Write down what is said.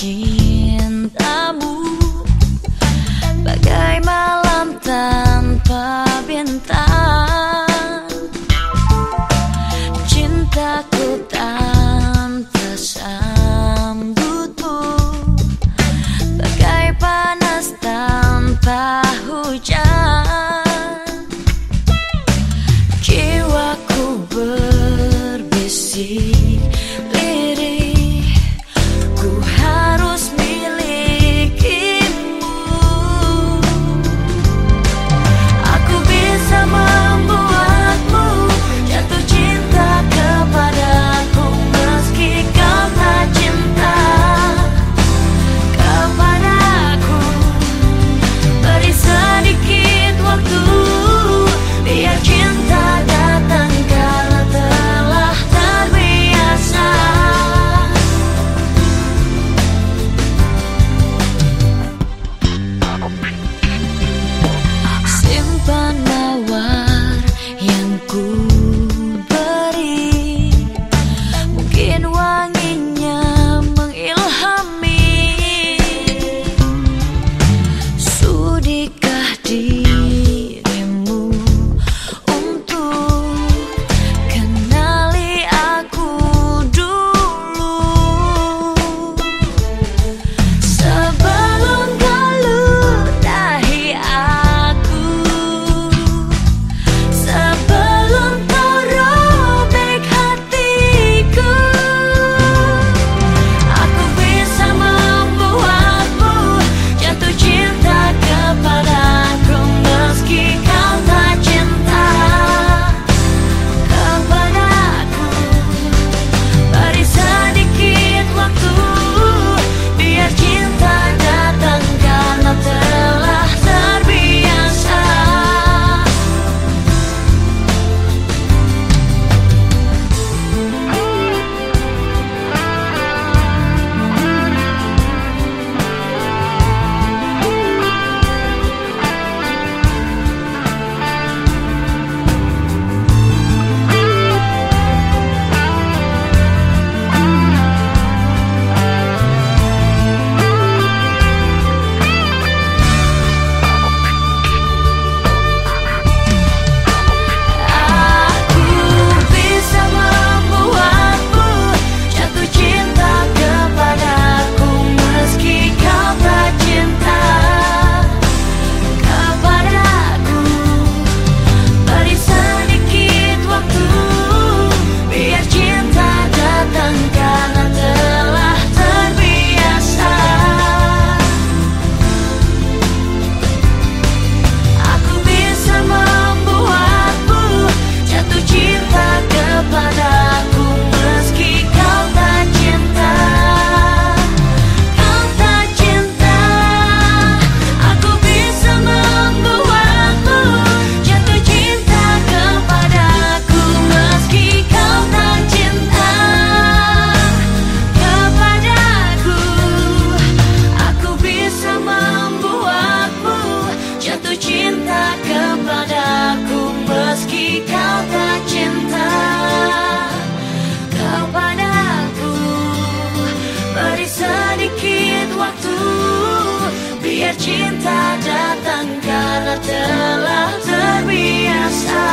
cintamu. Bagai malam tanpa bintang. Cintaku tanpa tersambutmu. Bagai panas tanpa hujan. Jiwaku berbisik Cinta datang karena telah terbiasa.